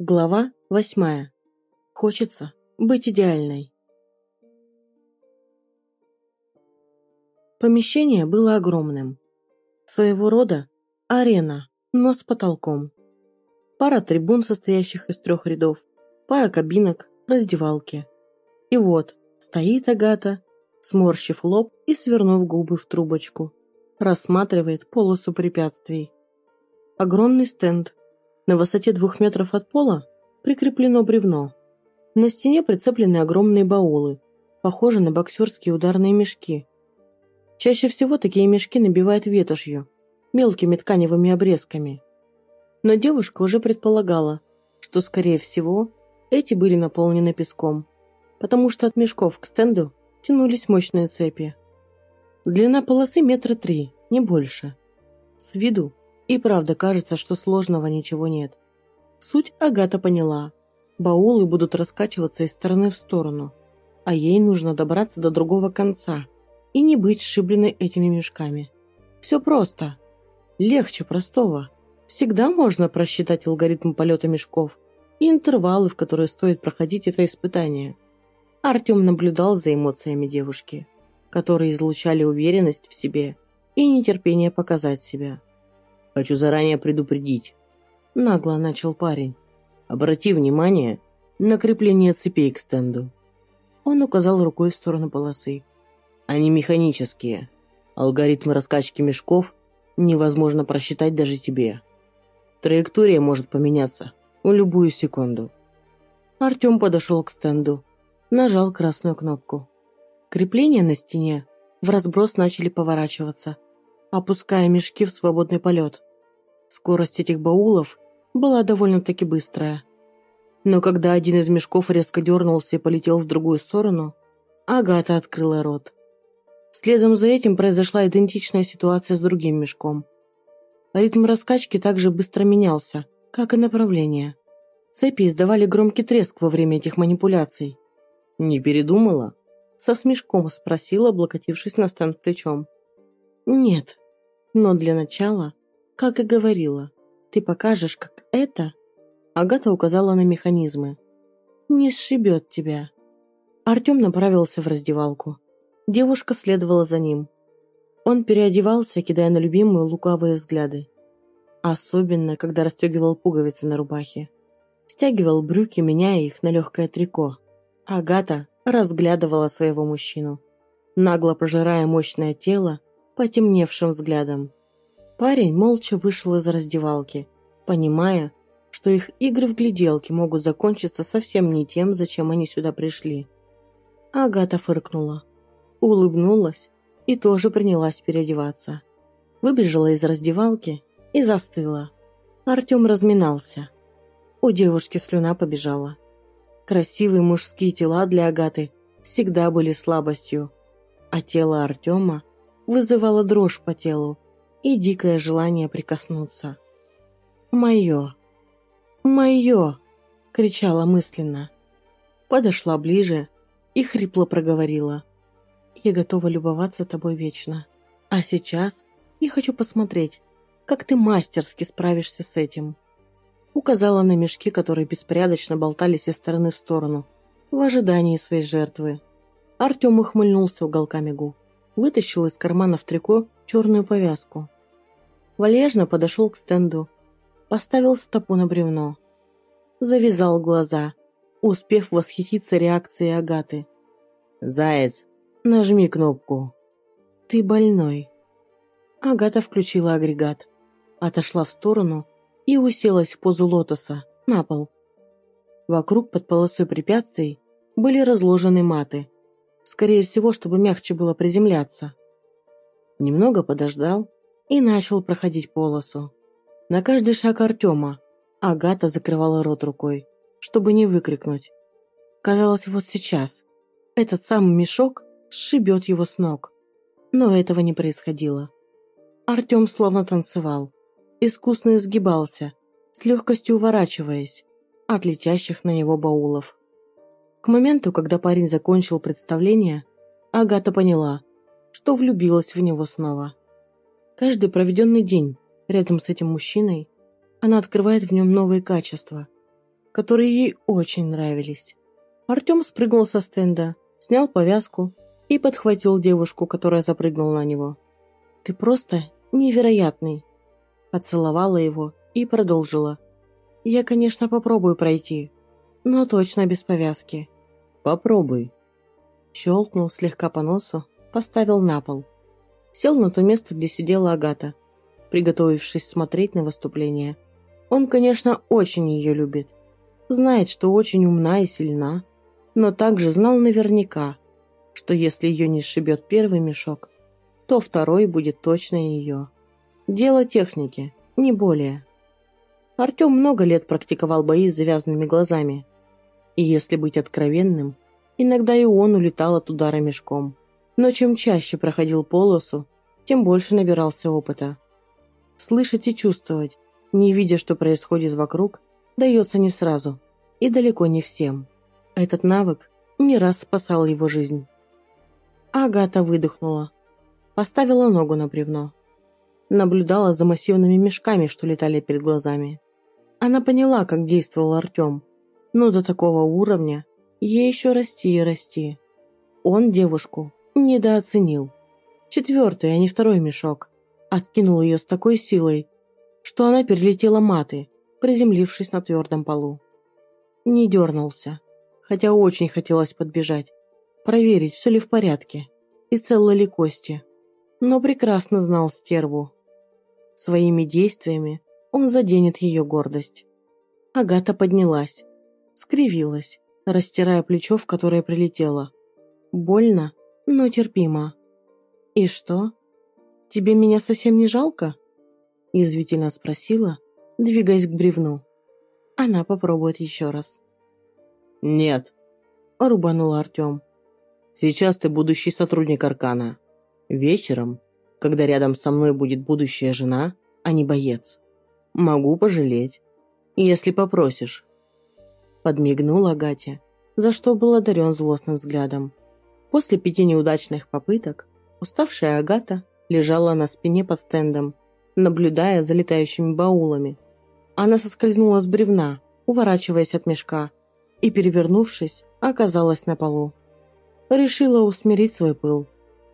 Глава восьмая. Хочется быть идеальной. Помещение было огромным. Своего рода арена, но с потолком. Пара трибун, состоящих из трех рядов, пара кабинок, раздевалки. И вот, стоит Агата, сморщив лоб и свернув губы в трубочку, рассматривает полосу препятствий. Огромный стенд. На высоте двух метров от пола прикреплено бревно. На стене прицеплены огромные баулы, похожие на боксерские ударные мешки. Чаще всего такие мешки набивают ветошью, мелкими тканевыми обрезками. Но девушка уже предполагала, что, скорее всего, эти были наполнены песком, потому что от мешков к стенду тянулись мощные цепи. Длина полосы метра три, не больше. С виду и правда кажется, что сложного ничего нет. Суть Агата поняла. Баулы будут раскачиваться из стороны в сторону, а ей нужно добраться до другого конца и не быть сшибленной этими мешками. Все просто. Легче простого. Всегда можно просчитать алгоритм полета мешков и интервалы, в которые стоит проходить это испытание. Артем наблюдал за эмоциями девушки, которые излучали уверенность в себе и нетерпение показать себя. «Хочу заранее предупредить», — нагло начал парень. «Обрати внимание на крепление цепей к стенду». Он указал рукой в сторону полосы. «Они механические. Алгоритмы раскачки мешков невозможно просчитать даже тебе. Траектория может поменяться в любую секунду». Артем подошел к стенду, нажал красную кнопку. Крепления на стене в разброс начали поворачиваться, опуская мешки в свободный полет. Скорость этих баулов была довольно-таки быстрая. Но когда один из мешков резко дернулся и полетел в другую сторону, Агата открыла рот. Следом за этим произошла идентичная ситуация с другим мешком. Ритм раскачки также быстро менялся, как и направление. Цепи издавали громкий треск во время этих манипуляций. «Не передумала?» Со смешком спросила, облокотившись на стенд плечом. «Нет, но для начала, как и говорила, ты покажешь, как это...» Агата указала на механизмы. «Не сшибет тебя». Артем направился в раздевалку. Девушка следовала за ним. Он переодевался, кидая на любимую лукавые взгляды. Особенно, когда расстегивал пуговицы на рубахе. Стягивал брюки, меняя их на легкое трико. Агата разглядывала своего мужчину, нагло пожирая мощное тело потемневшим взглядом. Парень молча вышел из раздевалки, понимая, что их игры в гляделки могут закончиться совсем не тем, зачем они сюда пришли. Агата фыркнула, улыбнулась и тоже принялась переодеваться. Выбежала из раздевалки и застыла. Артем разминался. У девушки слюна побежала. Красивые мужские тела для Агаты всегда были слабостью, а тело Артема вызывало дрожь по телу и дикое желание прикоснуться. «Мое! Мое!» — кричала мысленно. Подошла ближе и хрипло проговорила. «Я готова любоваться тобой вечно. А сейчас я хочу посмотреть, как ты мастерски справишься с этим». Указала на мешки, которые беспорядочно болтались из стороны в сторону, в ожидании своей жертвы. Артем ухмыльнулся уголками губ вытащил из кармана в трико черную повязку. Валежно подошел к стенду, поставил стопу на бревно. Завязал глаза, успев восхититься реакцией Агаты. «Заяц, нажми кнопку». «Ты больной». Агата включила агрегат, отошла в сторону и уселась в позу лотоса, на пол. Вокруг под полосой препятствий были разложены маты – скорее всего, чтобы мягче было приземляться. Немного подождал и начал проходить полосу. На каждый шаг Артема Агата закрывала рот рукой, чтобы не выкрикнуть. Казалось, вот сейчас этот самый мешок сшибет его с ног. Но этого не происходило. Артем словно танцевал, искусно изгибался, с легкостью уворачиваясь от летящих на него баулов. К моменту, когда парень закончил представление, Агата поняла, что влюбилась в него снова. Каждый проведенный день Рядом с этим мужчиной она открывает в нем новые качества, которые ей очень нравились. Артем спрыгнул со стенда, снял повязку и подхватил девушку, которая запрыгнула на него. «Ты просто невероятный!» Поцеловала его и продолжила. «Я, конечно, попробую пройти, но точно без повязки». «Попробуй». Щелкнул слегка по носу, поставил на пол. Сел на то место, где сидела Агата, приготовившись смотреть на выступление. Он, конечно, очень ее любит. Знает, что очень умна и сильна, но также знал наверняка, что если ее не сшибет первый мешок, то второй будет точно ее. Дело техники, не более. Артем много лет практиковал бои с завязанными глазами. И если быть откровенным, иногда и он улетал от удара мешком. Но чем чаще проходил полосу, тем больше набирался опыта. Слышать и чувствовать, не видя, что происходит вокруг, дается не сразу и далеко не всем. Этот навык не раз спасал его жизнь. Агата выдохнула. Поставила ногу на бревно. Наблюдала за массивными мешками, что летали перед глазами. Она поняла, как действовал Артем, но до такого уровня ей еще расти и расти. Он девушку недооценил. Четвертый, а не второй мешок. Откинул ее с такой силой, что она перелетела маты, приземлившись на твердом полу. Не дернулся, хотя очень хотелось подбежать, проверить, все ли в порядке и целы ли кости. Но прекрасно знал стерву. Своими действиями он заденет ее гордость. Агата поднялась, скривилась, растирая плечо, в которое прилетела. Больно, но терпимо. «И что? Тебе меня совсем не жалко?» Язвительно спросила, двигаясь к бревну. Она попробует еще раз. «Нет», — рубанул Артем. «Сейчас ты будущий сотрудник Аркана. Вечером, когда рядом со мной будет будущая жена, а не боец, могу пожалеть, если попросишь». Подмигнул Агате, за что был одарен злостным взглядом. После пяти неудачных попыток, уставшая Агата лежала на спине под стендом, наблюдая за летающими баулами. Она соскользнула с бревна, уворачиваясь от мешка, и, перевернувшись, оказалась на полу. Решила усмирить свой пыл,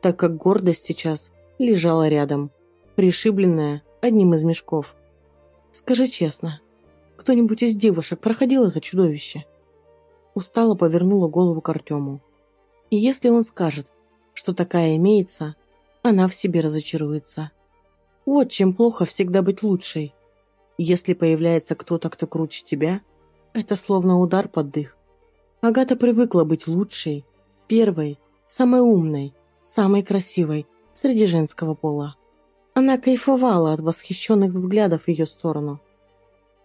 так как гордость сейчас лежала рядом, пришибленная одним из мешков. «Скажи честно, кто-нибудь из девушек проходил это чудовище?» Устало повернула голову к Артему. И если он скажет, что такая имеется, она в себе разочаруется. Вот чем плохо всегда быть лучшей. Если появляется кто-то, кто круче тебя, это словно удар под дых. Агата привыкла быть лучшей, первой, самой умной, самой красивой среди женского пола. Она кайфовала от восхищенных взглядов в ее сторону.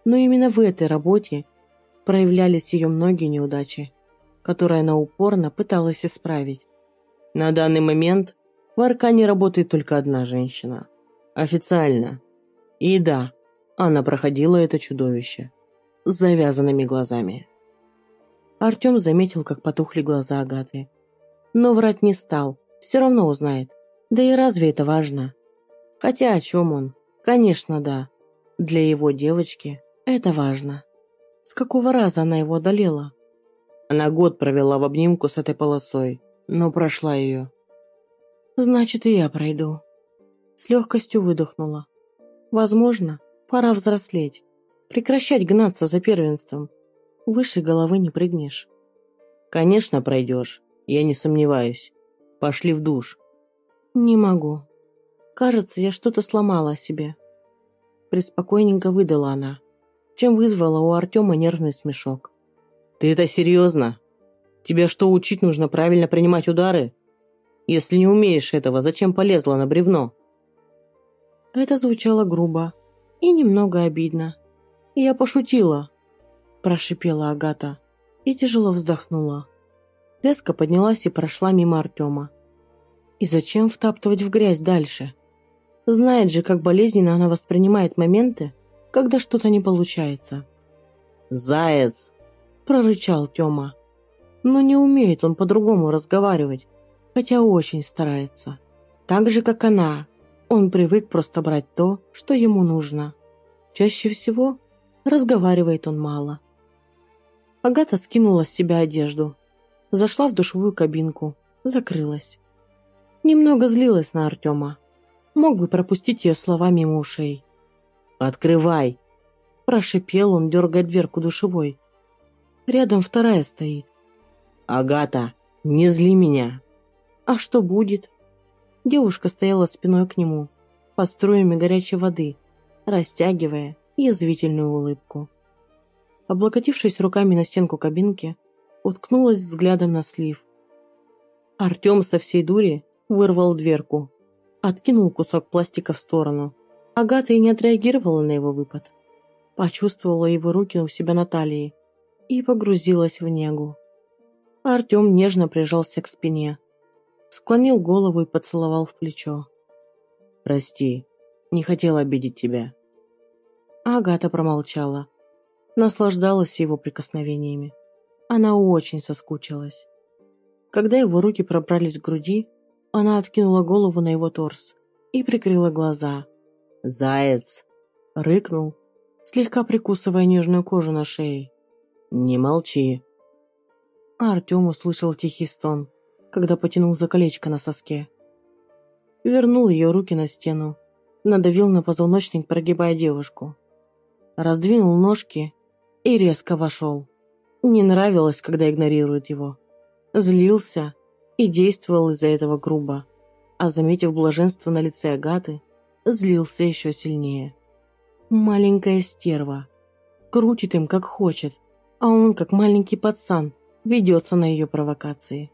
Но именно в этой работе проявлялись ее многие неудачи, которые она упорно пыталась исправить. На данный момент в Аркане работает только одна женщина. Официально. И да, она проходила это чудовище с завязанными глазами. Артем заметил, как потухли глаза Агаты. Но врать не стал, все равно узнает. Да и разве это важно? Хотя о чем он? Конечно, да. Для его девочки это важно. С какого раза она его одолела? Она год провела в обнимку с этой полосой, но прошла ее. Значит, и я пройду. С легкостью выдохнула. Возможно, пора взрослеть. Прекращать гнаться за первенством. Выше головы не прыгнешь. Конечно, пройдешь. Я не сомневаюсь. Пошли в душ. Не могу. Кажется, я что-то сломала себе. Приспокойненько выдала она, чем вызвала у Артема нервный смешок. Ты это серьезно? Тебе что, учить нужно правильно принимать удары? Если не умеешь этого, зачем полезла на бревно? Это звучало грубо и немного обидно. «Я пошутила», – прошипела Агата и тяжело вздохнула. Резко поднялась и прошла мимо Артема. И зачем втаптывать в грязь дальше? Знает же, как болезненно она воспринимает моменты, когда что-то не получается. «Заяц!» – прорычал Тёма. Но не умеет он по-другому разговаривать, хотя очень старается. Так же, как она. Он привык просто брать то, что ему нужно. Чаще всего разговаривает он мало. Агата скинула с себя одежду, зашла в душевую кабинку, закрылась. Немного злилась на Артема. Мог бы пропустить ее слова мимо ушей. «Открывай!» Прошипел он, дергая дверку душевой. Рядом вторая стоит. «Агата, не зли меня!» «А что будет?» Девушка стояла спиной к нему, под струями горячей воды, растягивая язвительную улыбку. Облокотившись руками на стенку кабинки, уткнулась взглядом на слив. Артем со всей дури вырвал дверку, откинул кусок пластика в сторону. Агата и не отреагировала на его выпад. Почувствовала его руки у себя на талии и погрузилась в негу. Артем нежно прижался к спине, склонил голову и поцеловал в плечо. «Прости, не хотел обидеть тебя». Агата промолчала, наслаждалась его прикосновениями. Она очень соскучилась. Когда его руки пробрались к груди, она откинула голову на его торс и прикрыла глаза. «Заяц!» — рыкнул, слегка прикусывая нежную кожу на шее. «Не молчи!» Артем услышал тихий стон когда потянул за колечко на соске. Вернул ее руки на стену, надавил на позвоночник, прогибая девушку. Раздвинул ножки и резко вошел. Не нравилось, когда игнорируют его. Злился и действовал из-за этого грубо, а заметив блаженство на лице Агаты, злился еще сильнее. Маленькая стерва. Крутит им, как хочет, а он, как маленький пацан, ведется на ее провокации.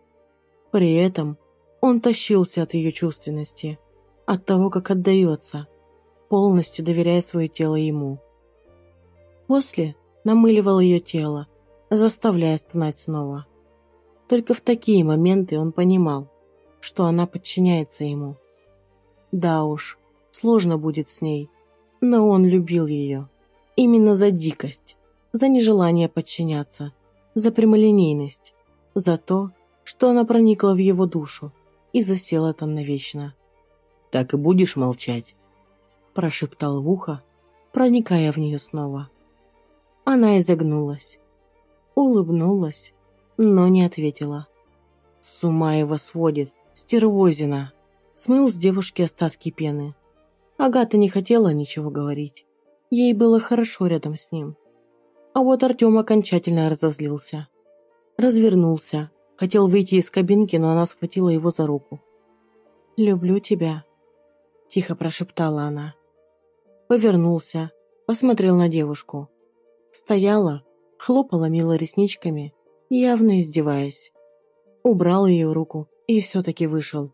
При этом он тащился от ее чувственности, от того, как отдается, полностью доверяя свое тело ему. После намыливал ее тело, заставляя стонать снова. Только в такие моменты он понимал, что она подчиняется ему. Да уж, сложно будет с ней, но он любил ее. Именно за дикость, за нежелание подчиняться, за прямолинейность, за то, что она проникла в его душу и засела там навечно. «Так и будешь молчать?» прошептал в ухо, проникая в нее снова. Она изогнулась, улыбнулась, но не ответила. С ума его сводит, стервозина. Смыл с девушки остатки пены. Агата не хотела ничего говорить. Ей было хорошо рядом с ним. А вот Артем окончательно разозлился. Развернулся, Хотел выйти из кабинки, но она схватила его за руку. «Люблю тебя», – тихо прошептала она. Повернулся, посмотрел на девушку. Стояла, хлопала мило ресничками, явно издеваясь. Убрал ее руку и все-таки вышел.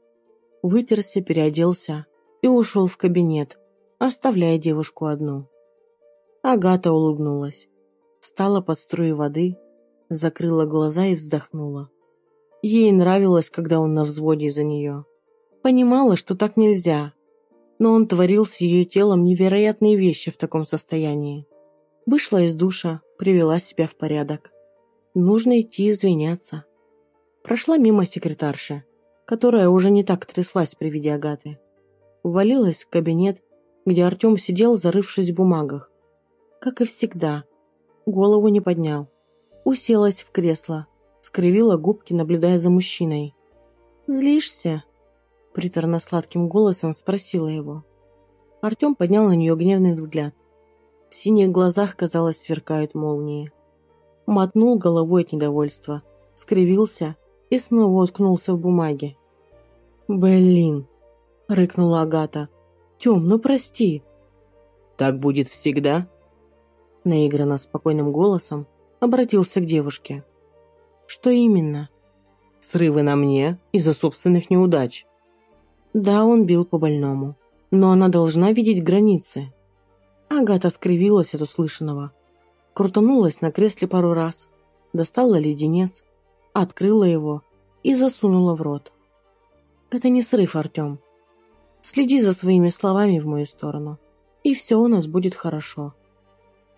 Вытерся, переоделся и ушел в кабинет, оставляя девушку одну. Агата улыбнулась, встала под струю воды, закрыла глаза и вздохнула. Ей нравилось, когда он на взводе за нее. Понимала, что так нельзя, но он творил с ее телом невероятные вещи в таком состоянии. Вышла из душа, привела себя в порядок. Нужно идти извиняться. Прошла мимо секретарши, которая уже не так тряслась при виде Агаты. Ввалилась в кабинет, где Артем сидел, зарывшись в бумагах. Как и всегда, голову не поднял. Уселась в кресло, скривила губки, наблюдая за мужчиной. «Злишься?» Приторно-сладким голосом спросила его. Артем поднял на нее гневный взгляд. В синих глазах, казалось, сверкают молнии. Мотнул головой от недовольства, скривился и снова уткнулся в бумаге. «Блин!» — рыкнула Агата. «Тем, ну прости!» «Так будет всегда?» Наигранно спокойным голосом обратился к девушке. Что именно? Срывы на мне из-за собственных неудач. Да, он бил по больному. Но она должна видеть границы. Агата скривилась от услышанного. Крутанулась на кресле пару раз. Достала леденец, открыла его и засунула в рот. Это не срыв, Артем. Следи за своими словами в мою сторону, и все у нас будет хорошо.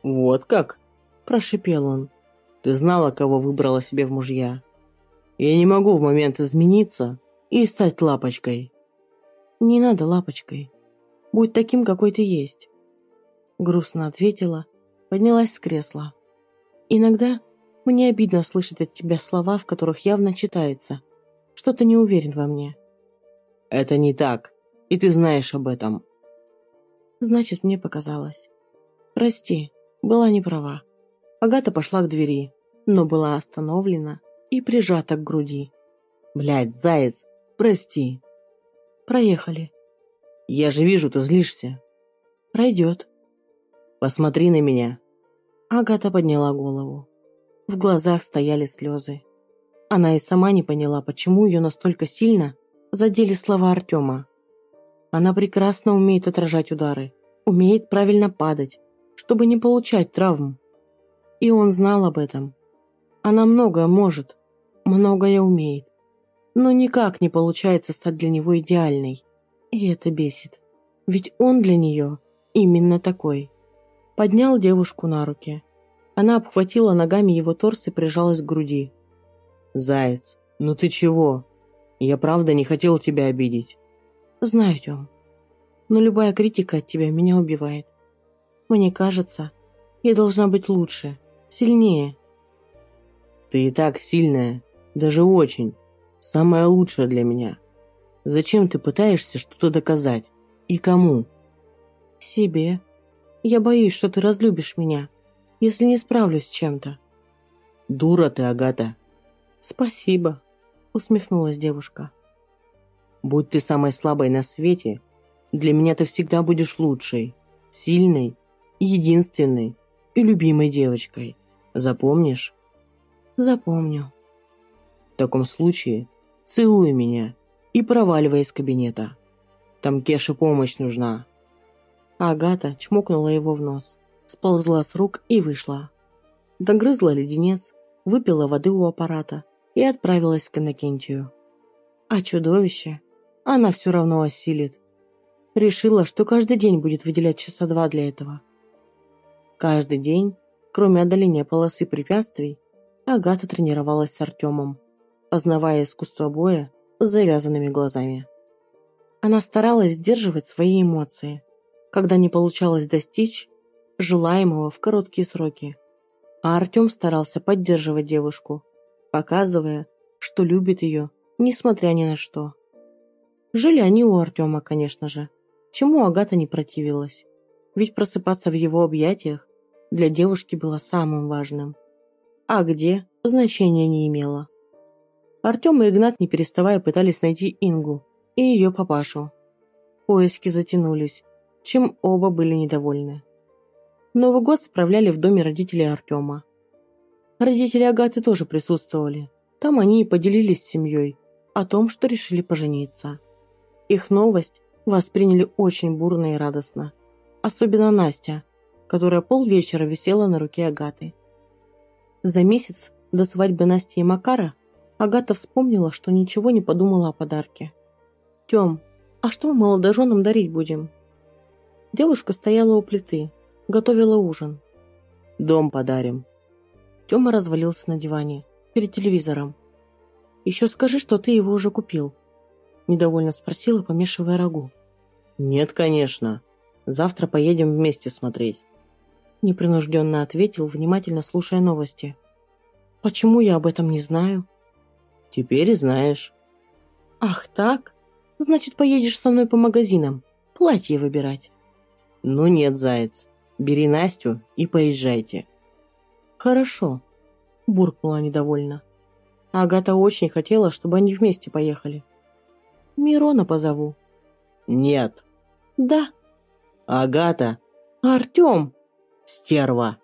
«Вот как?» – прошипел он. Ты знала, кого выбрала себе в мужья. Я не могу в момент измениться и стать лапочкой. Не надо лапочкой. Будь таким, какой ты есть. Грустно ответила, поднялась с кресла. Иногда мне обидно слышать от тебя слова, в которых явно читается, что ты не уверен во мне. Это не так, и ты знаешь об этом. Значит, мне показалось. Прости, была не права. Агата пошла к двери, но была остановлена и прижата к груди. Блядь, заяц, прости. Проехали. Я же вижу, ты злишься. Пройдет. Посмотри на меня. Агата подняла голову. В глазах стояли слезы. Она и сама не поняла, почему ее настолько сильно задели слова Артема. Она прекрасно умеет отражать удары, умеет правильно падать, чтобы не получать травм. И он знал об этом. Она многое может, многое умеет, но никак не получается стать для него идеальной. И это бесит. Ведь он для нее именно такой. Поднял девушку на руки. Она обхватила ногами его торс и прижалась к груди. «Заяц, ну ты чего? Я правда не хотел тебя обидеть». «Знаю, Тём. Но любая критика от тебя меня убивает. Мне кажется, я должна быть лучше, сильнее». «Ты и так сильная, даже очень. Самая лучшая для меня. Зачем ты пытаешься что-то доказать? И кому?» «Себе. Я боюсь, что ты разлюбишь меня если не справлюсь с чем-то. Дура ты, Агата. Спасибо, усмехнулась девушка. Будь ты самой слабой на свете, для меня ты всегда будешь лучшей, сильной, единственной и любимой девочкой. Запомнишь? Запомню. В таком случае целуй меня и проваливай из кабинета. Там Кеше помощь нужна. Агата чмокнула его в нос сползла с рук и вышла. Догрызла леденец, выпила воды у аппарата и отправилась к Иннокентию. А чудовище она все равно осилит. Решила, что каждый день будет выделять часа два для этого. Каждый день, кроме одоления полосы препятствий, Агата тренировалась с Артемом, познавая искусство боя с завязанными глазами. Она старалась сдерживать свои эмоции. Когда не получалось достичь, желаемого в короткие сроки. А Артем старался поддерживать девушку, показывая, что любит ее, несмотря ни на что. Жили они у Артема, конечно же, чему Агата не противилась, ведь просыпаться в его объятиях для девушки было самым важным. А где, значения не имело. Артем и Игнат, не переставая, пытались найти Ингу и ее папашу. Поиски затянулись, чем оба были недовольны. Новый год справляли в доме родителей Артема. Родители Агаты тоже присутствовали. Там они и поделились с семьей о том, что решили пожениться. Их новость восприняли очень бурно и радостно. Особенно Настя, которая полвечера висела на руке Агаты. За месяц до свадьбы Насти и Макара Агата вспомнила, что ничего не подумала о подарке. «Тем, а что мы молодоженам дарить будем?» Девушка стояла у плиты, Готовила ужин. Дом подарим. Тёма развалился на диване, перед телевизором. «Еще скажи, что ты его уже купил», – недовольно спросила, помешивая рагу. «Нет, конечно. Завтра поедем вместе смотреть», – непринужденно ответил, внимательно слушая новости. «Почему я об этом не знаю?» «Теперь знаешь». «Ах так? Значит, поедешь со мной по магазинам, платье выбирать». «Ну нет, заяц, Бери Настю и поезжайте». «Хорошо», – буркнула недовольно. Агата очень хотела, чтобы они вместе поехали. «Мирона позову». «Нет». «Да». «Агата». «Артем». «Стерва».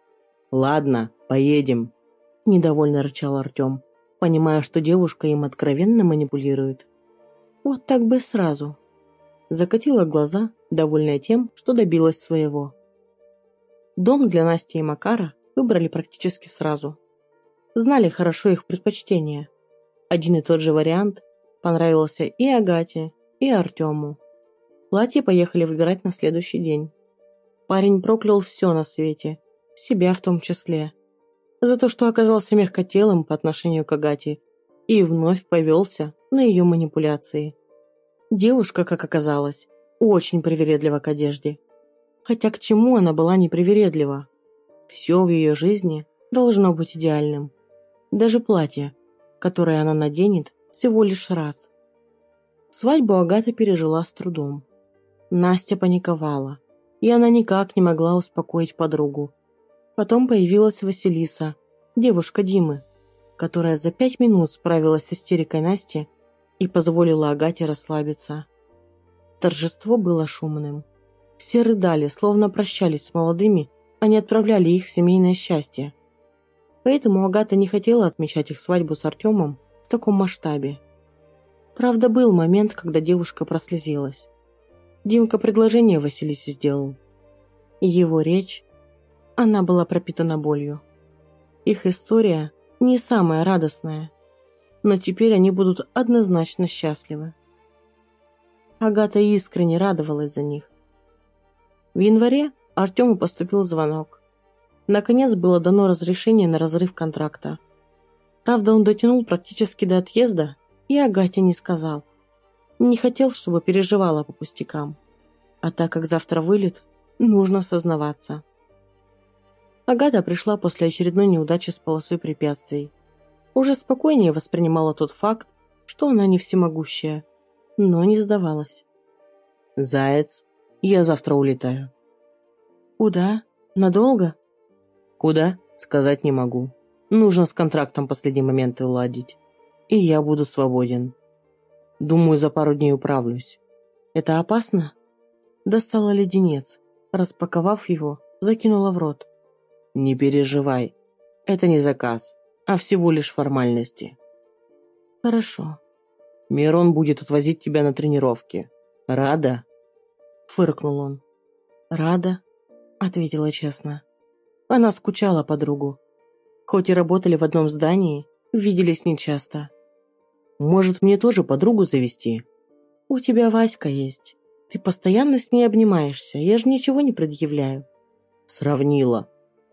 «Ладно, поедем», – недовольно рычал Артем, понимая, что девушка им откровенно манипулирует. «Вот так бы сразу». Закатила глаза, довольная тем, что добилась своего. Дом для Насти и Макара выбрали практически сразу. Знали хорошо их предпочтения. Один и тот же вариант понравился и Агате, и Артему. Платье поехали выбирать на следующий день. Парень проклял все на свете, себя в том числе. За то, что оказался мягкотелым по отношению к Агате и вновь повелся на ее манипуляции. Девушка, как оказалось, очень привередлива к одежде. Хотя к чему она была непривередлива? Все в ее жизни должно быть идеальным. Даже платье, которое она наденет всего лишь раз. Свадьбу Агата пережила с трудом. Настя паниковала, и она никак не могла успокоить подругу. Потом появилась Василиса, девушка Димы, которая за пять минут справилась с истерикой Насти и позволила Агате расслабиться. Торжество было шумным. Все рыдали, словно прощались с молодыми, а не отправляли их в семейное счастье. Поэтому Агата не хотела отмечать их свадьбу с Артемом в таком масштабе. Правда, был момент, когда девушка прослезилась. Димка предложение Василисе сделал. И его речь, она была пропитана болью. Их история не самая радостная, но теперь они будут однозначно счастливы. Агата искренне радовалась за них. В январе Артему поступил звонок. Наконец было дано разрешение на разрыв контракта. Правда, он дотянул практически до отъезда и Агате не сказал. Не хотел, чтобы переживала по пустякам. А так как завтра вылет, нужно сознаваться. Агата пришла после очередной неудачи с полосой препятствий. Уже спокойнее воспринимала тот факт, что она не всемогущая, но не сдавалась. «Заяц, я завтра улетаю». «Куда? Надолго?» «Куда? Сказать не могу. Нужно с контрактом последние моменты уладить. И я буду свободен. Думаю, за пару дней управлюсь». «Это опасно?» Достала леденец. Распаковав его, закинула в рот. «Не переживай. Это не заказ, а всего лишь формальности». «Хорошо». «Мирон будет отвозить тебя на тренировки. Рада?» Фыркнул он. «Рада?» Ответила честно. Она скучала по другу. Хоть и работали в одном здании, виделись нечасто. «Может, мне тоже подругу завести?» «У тебя Васька есть. Ты постоянно с ней обнимаешься, я же ничего не предъявляю». «Сравнила.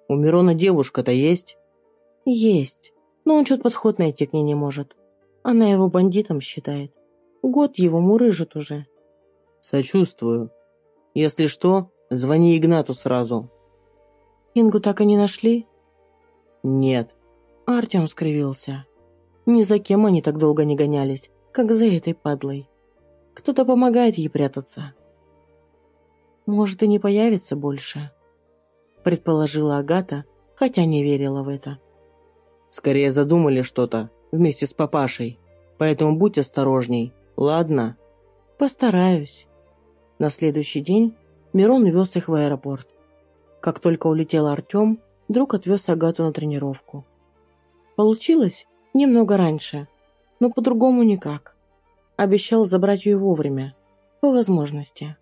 У Мирона девушка-то есть?» «Есть, но он что-то подход найти к ней не может. Она его бандитом считает. Год его мурыжит уже». «Сочувствую. Если что, звони Игнату сразу». «Ингу так и не нашли?» «Нет». Артем скривился. Ни за кем они так долго не гонялись, как за этой падлой. Кто-то помогает ей прятаться. Может, и не появится больше, предположила Агата, хотя не верила в это. Скорее задумали что-то вместе с папашей, поэтому будь осторожней, ладно? Постараюсь. На следующий день Мирон вез их в аэропорт. Как только улетел Артем, друг отвез Агату на тренировку. Получилось немного раньше, но по-другому никак. Обещал забрать ее вовремя, по возможности.